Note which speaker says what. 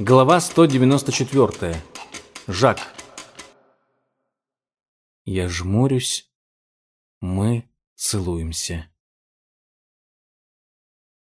Speaker 1: Глава 194. Жак. Я жмурюсь. Мы целуемся.